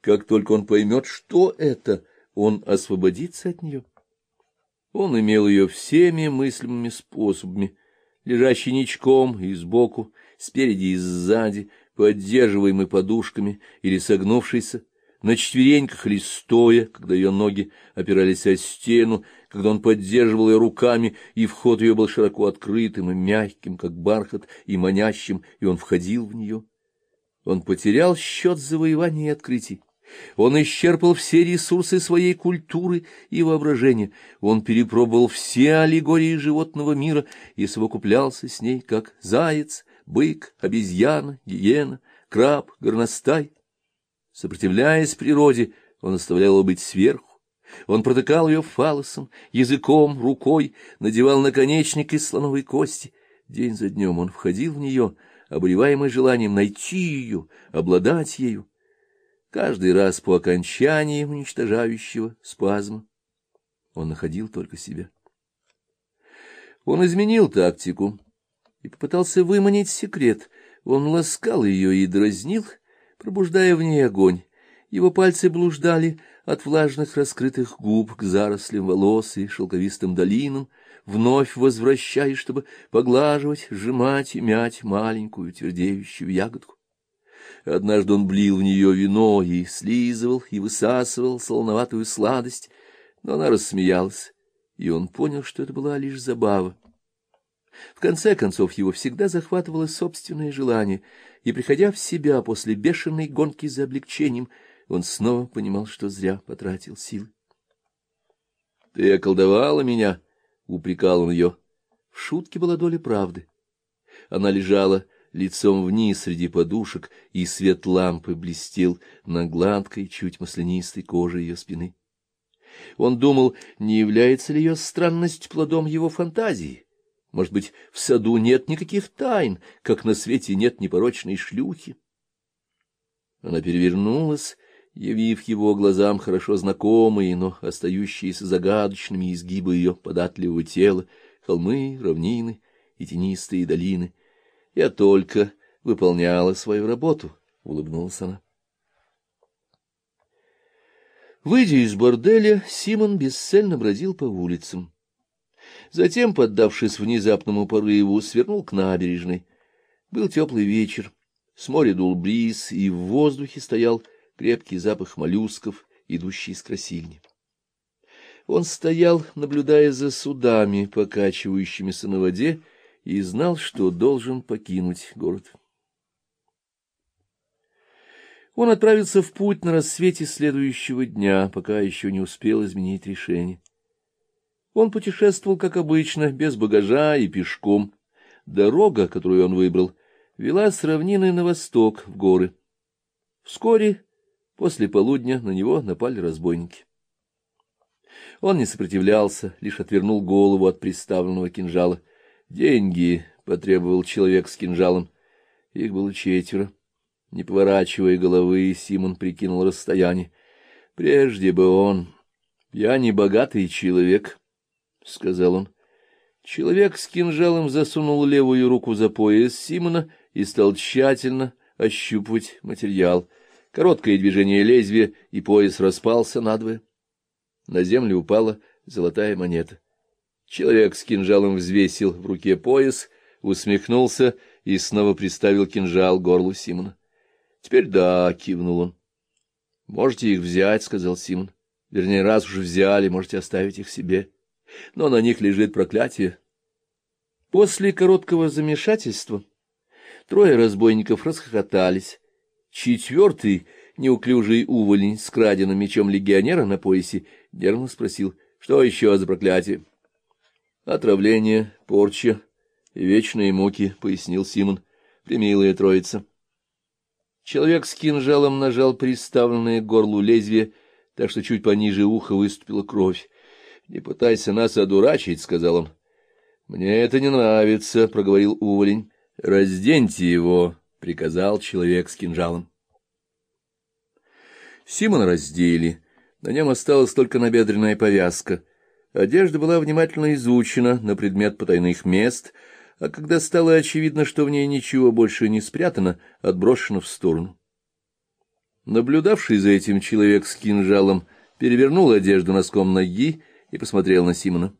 Как только он поймет, что это, он освободится от нее. Он имел ее всеми мыслимыми способами, лежащий ничком и сбоку, спереди и сзади, поддерживаемый подушками или согнувшийся, на четвереньках или стоя, когда ее ноги опирались о стену, когда он поддерживал ее руками, и вход ее был широко открытым и мягким, как бархат, и манящим, и он входил в нее. Он потерял счет завоеваний и открытий. Он исчерпал все ресурсы своей культуры и воображения. Он перепробовал все аллегории животного мира и совокуплялся с ней, как заяц, бык, обезьяна, гиена, краб, горностай. Сопротивляясь природе, он оставлял ее быть сверху. Он протыкал ее фалосом, языком, рукой, надевал наконечник из слоновой кости. День за днем он входил в нее, обуреваемый желанием найти ее, обладать ею. Каждый раз по окончании уничтожающего спазма он находил только себя. Он изменил тактику и попытался выманить секрет. Он ласкал ее и дразнил, пробуждая в ней огонь. Его пальцы блуждали от влажных раскрытых губ к зарослям волос и шелковистым долинам, вновь возвращаясь, чтобы поглаживать, сжимать и мять маленькую твердеющую ягодку. Однажды он блил в нее вино и слизывал, и высасывал солоноватую сладость, но она рассмеялась, и он понял, что это была лишь забава. В конце концов, его всегда захватывало собственное желание, и, приходя в себя после бешеной гонки за облегчением, он снова понимал, что зря потратил силы. — Ты околдовала меня, — упрекал он ее. В шутке была доля правды. Она лежала лицом вниз среди подушек, и свет лампы блестел на гладкой, чуть маслянистой коже ее спины. Он думал, не является ли ее странность плодом его фантазии. Может быть, в саду нет никаких тайн, как на свете нет непорочной шлюхи. Она перевернулась явив его глазам хорошо знакомые, но остающиеся загадочными изгибы ее податливого тела, холмы, равнины и тенистые долины. Я только выполняла свою работу, — улыбнулась она. Выйдя из борделя, Симон бесцельно бродил по улицам. Затем, поддавшись внезапному порыву, свернул к набережной. Был теплый вечер, с моря дул бриз, и в воздухе стоял крепкий запах моллюсков, идущий из красильни. Он стоял, наблюдая за судами, покачивающимися на воде, и знал, что должен покинуть город. Он отправился в путь на рассвете следующего дня, пока еще не успел изменить решение. Он путешествовал, как обычно, без багажа и пешком. Дорога, которую он выбрал, вела с равнины на восток, в горы. Вскоре После полудня на него напали разбойники. Он не сопротивлялся, лишь отвернул голову от приставленного кинжала. «Деньги!» — потребовал человек с кинжалом. Их было четверо. Не поворачивая головы, Симон прикинул расстояние. «Прежде бы он... Я не богатый человек», — сказал он. Человек с кинжалом засунул левую руку за пояс Симона и стал тщательно ощупывать материал — Короткое движение лезвия, и пояс распался надвое. На землю упала золотая монета. Человек с кинжалом взвесил в руке пояс, усмехнулся и снова приставил кинжал горлу Симона. — Теперь да, — кивнул он. — Можете их взять, — сказал Симон. — Вернее, раз уж взяли, можете оставить их себе. Но на них лежит проклятие. После короткого замешательства трое разбойников расхохотались. Четвертый, неуклюжий уволень с краденым мечом легионера на поясе, нервно спросил, что еще за проклятие? — Отравление, порча и вечные муки, — пояснил Симон, — примилая троица. Человек с кинжалом нажал приставленное к горлу лезвие, так что чуть пониже уха выступила кровь. — Не пытайся нас одурачить, — сказал он. — Мне это не нравится, — проговорил уволень. — Разденьте его, — приказал человек с кинжалом. Симона раздели. На нем осталась только набедренная повязка. Одежда была внимательно изучена на предмет потайных мест, а когда стало очевидно, что в ней ничего больше не спрятано, отброшена в сторону. Наблюдавший за этим человек с кинжалом перевернул одежду носком ноги и посмотрел на Симона.